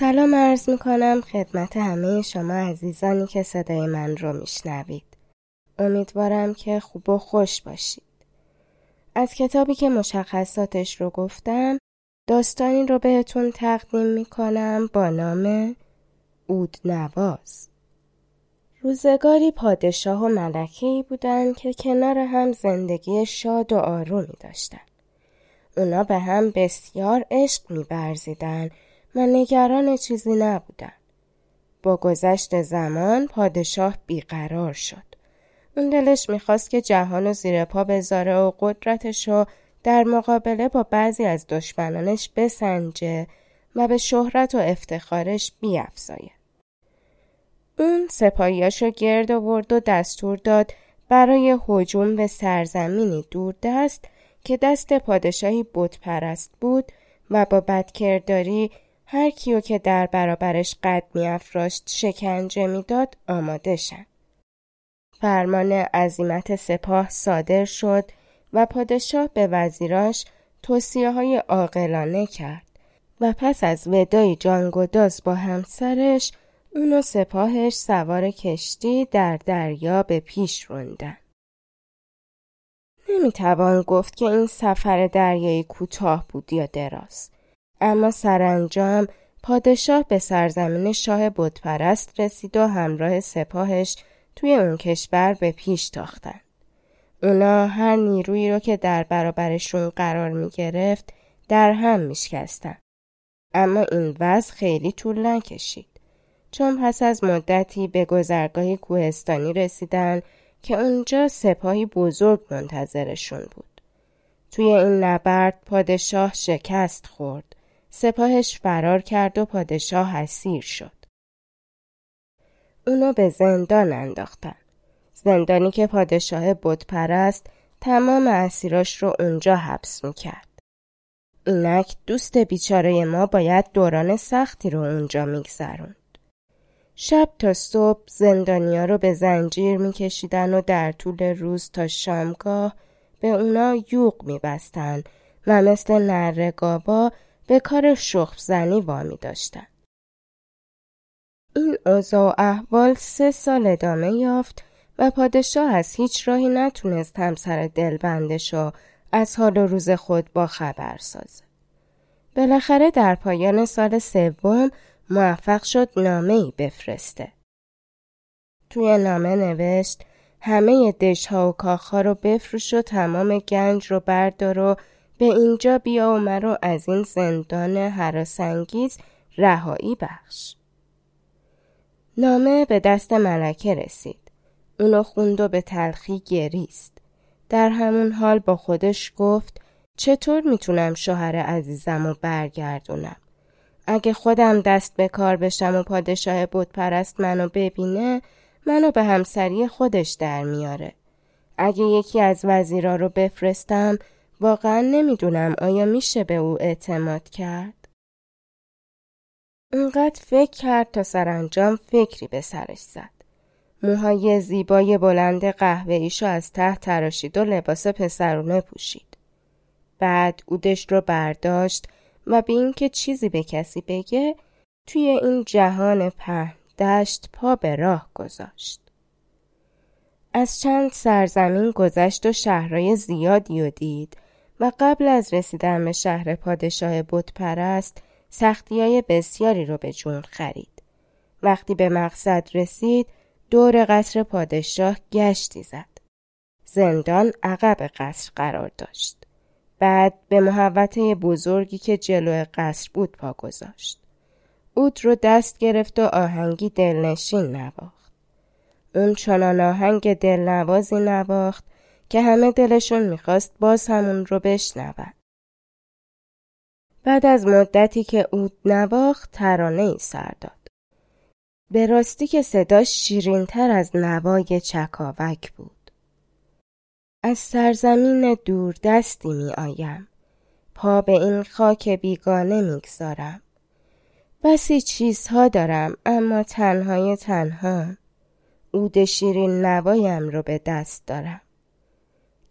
سلام عرض می کنم خدمت همه شما عزیزانی که صدای من رو میشنوید. امیدوارم که خوب و خوش باشید. از کتابی که مشخصاتش رو گفتم داستانی رو بهتون تقدیم می کنم با نام اود نواز. روزگاری پادشاه و ملکهی بودن که کنار هم زندگی شاد و آرومی داشتن. اونا به هم بسیار عشق می برزیدن و نگران چیزی نبودن. با گذشت زمان پادشاه بیقرار شد. اون دلش می‌خواست که جهان و زیر پا بذاره و قدرتش رو در مقابله با بعضی از دشمنانش بسنجه و به شهرت و افتخارش بیافزایه. اون سپاهیاشو گرد آورد و دستور داد برای هجوم به سرزمینی دوردست که دست پادشاهی بت بود و با بدکرداری هر کیو که در برابرش قد میافراشت شکنجه می‌داد آماده شد. فرمان عظیمت سپاه صادر شد و پادشاه به وزیراش توصیه های عاقلانه کرد و پس از ودای جانگوداز با همسرش اون و سپاهش سوار کشتی در دریا به پیش روندن. نمی‌توان گفت که این سفر دریایی کوتاه بود یا دراز. اما سرانجام پادشاه به سرزمین شاه بتپرست رسید و همراه سپاهش توی اون کشور به پیش تاختن. اونا هر نیرویی رو که در برابرشون قرار می گرفت در هم می شکستن. اما این وضع خیلی طول نکشید. چون پس از مدتی به گذرگاهی کوهستانی رسیدن که اونجا سپاهی بزرگ منتظرشون بود. توی این نبرد پادشاه شکست خورد. سپاهش فرار کرد و پادشاه اسیر شد. اونو به زندان انداختن. زندانی که پادشاه پرست تمام اسیراش رو اونجا حبس می‌کرد. اینک دوست بیچاره ما باید دوران سختی رو اونجا میگذروند. شب تا صبح زندانیا رو به زنجیر میکشیدن و در طول روز تا شامگاه به اونا یوق میبستن و مثل نرگابا به کار شخم زنی وامی داشتن. این اوضاع و احوال سه سال ادامه یافت و پادشاه از هیچ راهی نتونست همسر دلبندش و از حال و روز خود با خبر سازه. بالاخره در پایان سال سوم موفق شد نامه ای بفرسته. توی نامه نوشت همه دشها و کاخها رو بفروش و تمام گنج رو بردار و به اینجا بیا و مرا از این زندان حراسانگیز رهایی بخش. نامه به دست ملکه رسید. اونو خوند و به تلخی گریست. در همون حال با خودش گفت چطور می‌تونم شوهر عزیزم رو برگردونم؟ اگه خودم دست به کار بشم و پادشاه پرست منو ببینه منو به همسری خودش در میاره. اگه یکی از وزیرا رو بفرستم واقعا نمی‌دونم آیا میشه به او اعتماد کرد؟ اونقدر فکر کرد تا سرانجام فکری به سرش زد. موهای زیبای بلند قهوه ایشو از ته تراشید و لباس پسرونه پوشید. بعد اودش رو برداشت و به اینکه چیزی به کسی بگه توی این جهان پهن دشت پا به راه گذاشت. از چند سرزمین گذشت و شهرهای زیادی و دید و قبل از رسیدن به شهر پادشاه بتپرست سختی بسیاری رو به جون خرید. وقتی به مقصد رسید دور قصر پادشاه گشتی زد. زندان عقب قصر قرار داشت. بعد به محوطه بزرگی که جلو قصر بود پا گذاشت. اود رو دست گرفت و آهنگی دلنشین نواخت. اون چنان آهنگ دلنوازی نواخت که همه دلشون می‌خواست باز همون رو بشنون. بعد از مدتی که اود نواخت ترانه ای سر داد. به راستی که صداش شیرینتر از نوای چکاوک بود. از سرزمین دور دستی می آیم. پا به این خاک بیگانه می‌گذارم. بسی چیزها دارم اما تنهای تنها اود شیرین نوایم رو به دست دارم.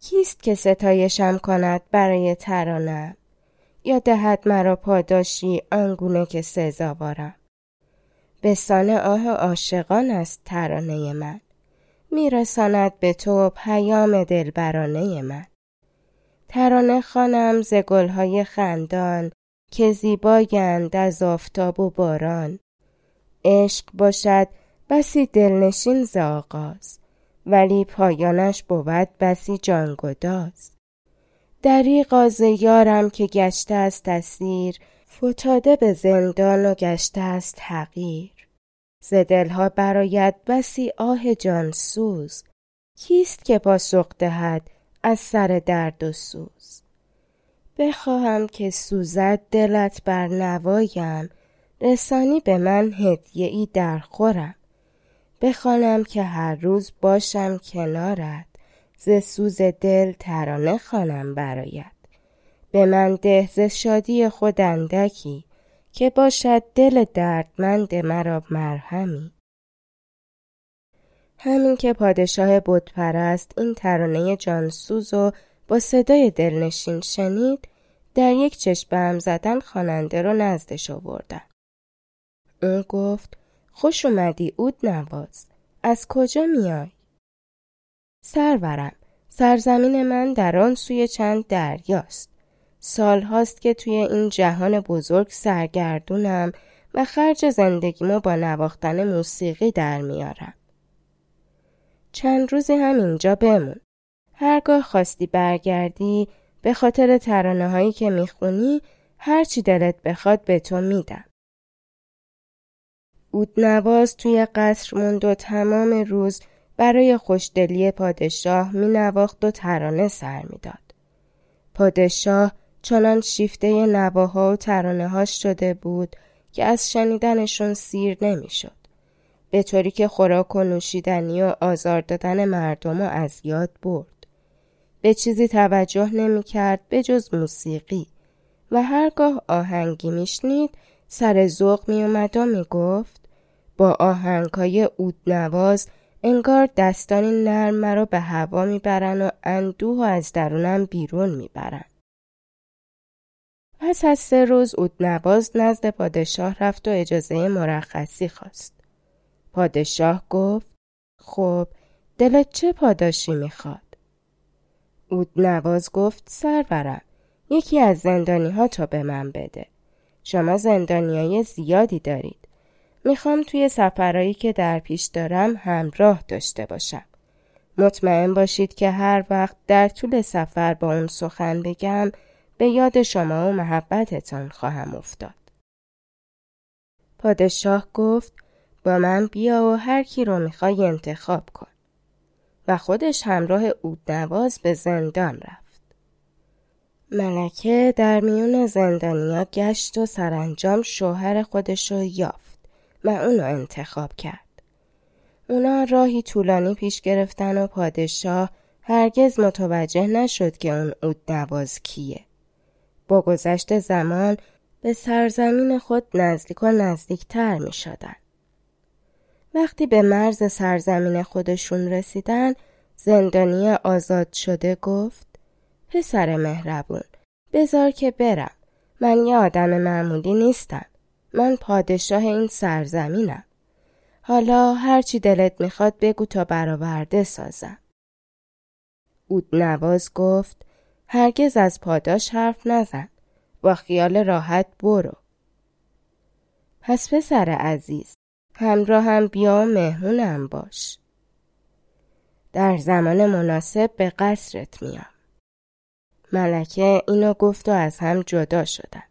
کیست که ستایشم کند برای ترانم یا دهد مرا پاداشی آنگونه که سزاوارم به سان آه عاشقان است ترانه من. میرساند به تو پیام دلبرانه من. ترانه خانم ز گلهای خندان که زیبایند از آفتاب و باران. عشق باشد بسی دلنشین ز آغاز. ولی پایانش بود بسی جانگداز. دریغا ز یارم که گشته است اسیر فتاده به زندان و گشته است حقیر ز برآید بسی آه جانسوز کیست که پاسخ دهد از سر درد و سوز؟ بخواهم که سوزد دلت بر نوایم رسانی به من هدیه ای در خورم. بخوانم که هر روز باشم کنارت ز سوز دل ترانه خوانم برایت. به من ده ز شادی خود اندکی که باشد دل دردمند مرا مرهمی. همین که پادشاه بتپرست این ترانه جانسوز و با صدای دلنشین شنید در یک چشم هم زدن خواننده رو نزدش آوردن. اون گفت خوش اومدی اود نواز. از کجا میای؟ سرورم. سرزمین من در آن سوی چند دریاست. سال هاست که توی این جهان بزرگ سرگردونم و خرج زندگیمو با نواختن موسیقی در میارم. چند روزی هم اینجا بمون. هرگاه خواستی برگردی به خاطر ترانه هایی که می‌خونی هرچی دلت بخواد به تو میدم. نواز توی قصر موند و تمام روز برای خوشدلی پادشاه می نواخت و ترانه سر می‌داد. پادشاه چنان شیفته نواها و ترانه هاش شده بود که از شنیدنشون سیر نمی‌شد. به طوری که خوراک و نوشیدنی و آزار دادن مردم و از یاد برد. به چیزی توجه نمی کرد به جز موسیقی و هرگاه آهنگی میشنید سر ذوق می اومد و می گفت با آهنگهای نواز انگار دستانی نرم مرا به هوا می‌برن و اندوه و از درونم بیرون می‌برن. پس از سه روز نواز نزد پادشاه رفت و اجازه مرخصی خواست. پادشاه گفت خب دلت چه پاداشی می‌خواد؟ نواز گفت سرورم یکی از زندانی ها تا به من بده. شما زندانیای زیادی دارید. می‌خوام توی سفرهایی که در پیش دارم همراه داشته باشم. مطمئن باشید که هر وقت در طول سفر با اون سخن بگم به یاد شما و محبتتان خواهم افتاد. پادشاه گفت با من بیا و هر کی رو می‌خوای انتخاب کن. و خودش همراه نواز به زندان رفت. ملکه در میون زندانیا گشت و سرانجام شوهر خودش رو یافت. و اونو انتخاب کرد. اونا راهی طولانی پیش گرفتن و پادشاه هرگز متوجه نشد که اون اود نواز کیه. با گذشت زمان به سرزمین خود نزدیک و نزدیکتر می شدن. وقتی به مرز سرزمین خودشون رسیدن زندانی آزاد شده گفت پسر مهربون بزار که برم من یه آدم معمولی نیستم من پادشاه این سرزمینم. حالا هرچی دلت می‌خواد بگو تا برآورده سازم. اود نواز گفت هرگز از پاداش حرف نزن. با خیال راحت برو. پس پسر عزیز همراه هم بیا و مهمونم باش. در زمان مناسب به قصرت میام. ملکه اینو گفت و از هم جدا شدن.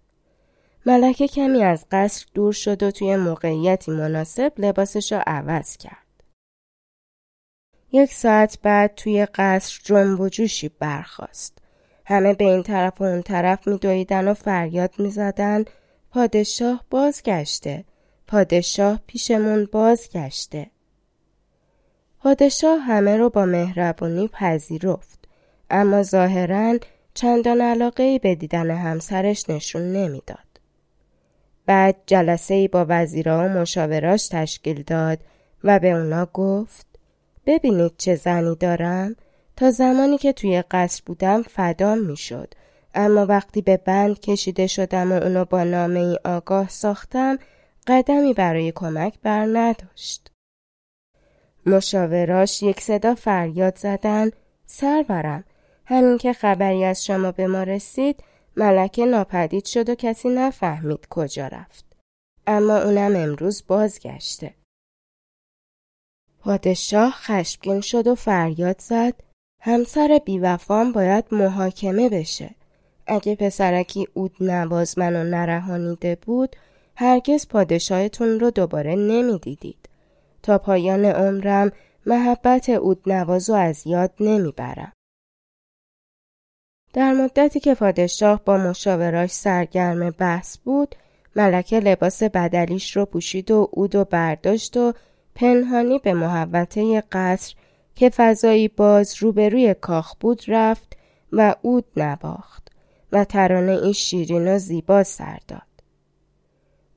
ملکه کمی از قصر دور شد و توی موقعیتی مناسب لباسش را عوض کرد. یک ساعت بعد توی قصر جنب و جوشی برخاست. همه به این طرف و اون طرف میدویدن و فریاد می‌زدن پادشاه بازگشته پادشاه پیشمون بازگشته پادشاه همه رو با مهربونی پذیرفت اما ظاهرا چندان علاقه به دیدن همسرش نشون نمی‌داد. بعد جلسه با وزیرا و مشاوراش تشکیل داد و به اونا گفت ببینید چه زنی دارم تا زمانی که توی قصر بودم فدام می‌شد اما وقتی به بند کشیده شدم و اونو با نامه ای آگاه ساختم قدمی برای کمک بر نداشت. مشاوراش یک صدا فریاد زدن سرورم همین که خبری از شما به ما رسید ملکه ناپدید شد و کسی نفهمید کجا رفت. اما اونم امروز بازگشته. پادشاه خشمگین شد و فریاد زد همسر بیوفام باید محاکمه بشه. اگه پسرکی اود نواز منو نرهانیده بود هرگز پادشاهتون رو دوباره نمی‌دیدید. تا پایان عمرم محبت اود نواز از یاد نمی‌برم. در مدتی که پادشاه با مشاوراش سرگرم بحث بود ملکه لباس بدلیش رو پوشید و اود و برداشت و پنهانی به محوطه قصر که فضایی باز روبروی کاخ بود رفت و اود نباخت و ترانه ای شیرین و زیبا سر داد.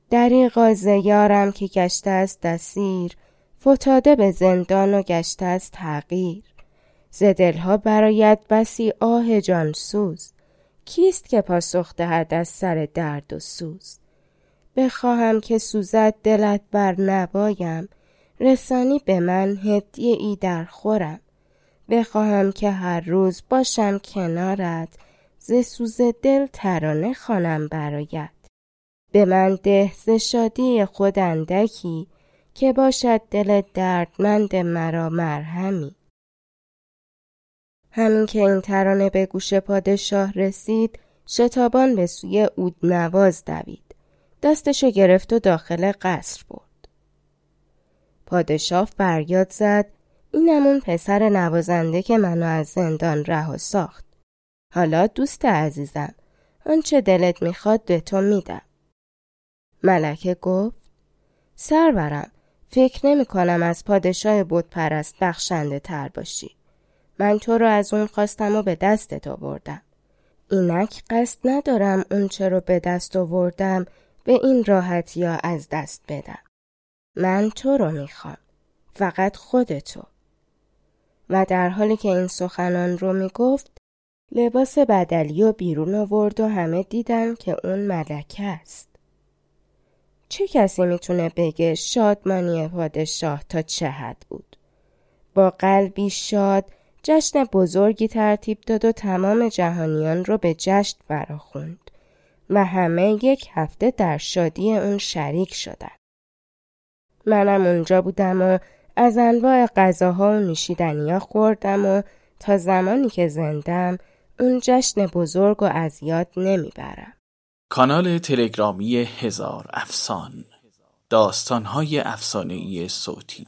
دریغا یارم که گشته است دسیر فتاده به زندان و گشته است تغییر ز دلها برایت بسی آه جانسوز کیست که پاسخ دهد از سر درد و سوز؟ بخواهم که سوزد دلت بر نبایم. رسانی به من هدیه ای در خورم. بخواهم که هر روز باشم کنارت. ز سوز دل ترانه خوانم برایت. به من ده ز شادی خود اندکی. که باشد دل دردمند مرا مرهمی. همین که این ترانه به گوش پادشاه رسید شتابان به سوی اود نواز دوید. دستشو گرفت و داخل قصر برد. پادشاه فریاد زد اینم اون پسر نوازنده که منو از زندان رها ساخت. حالا دوست عزیزم آنچه دلت می‌خواد به تو میدم. ملکه گفت سرورم فکر نمی کنم از پادشاه بود پرست بخشنده تر باشی. من تو رو از اون خواستم و به دستت آوردم. اینک قصد ندارم اون چه رو به دست آوردم به این راحتی یا از دست بدم. من تو رو می‌خوام فقط خودتو. و در حالی که این سخنان رو می‌گفت لباس بدلی و بیرون آورد و همه دیدن که اون ملکه است. چه کسی می‌تونه بگه شادمانی پادشاه تا چه حد بود؟ با قلبی شاد جشن بزرگی ترتیب داد و تمام جهانیان رو به جشن فراخوند و همه یک هفته در شادی اون شریک شدن. منم اونجا بودم و از انواع غذاها و نوشیدنیا خوردم و تا زمانی که زندم اون جشن بزرگ و از یاد نمی‌برم. کانال تلگرامی هزار افسان داستانهای افسانهای صوتی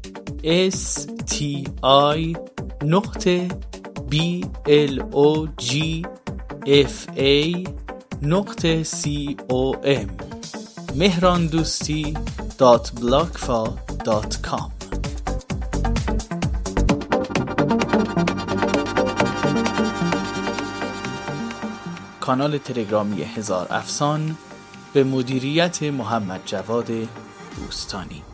s t i نقطه b l o g f a نقطه c o m. مهران دوستی dot بلاگفا دات کام کانال تلگرامی هزار افسان به مدیریت محمد جواد دوستانی.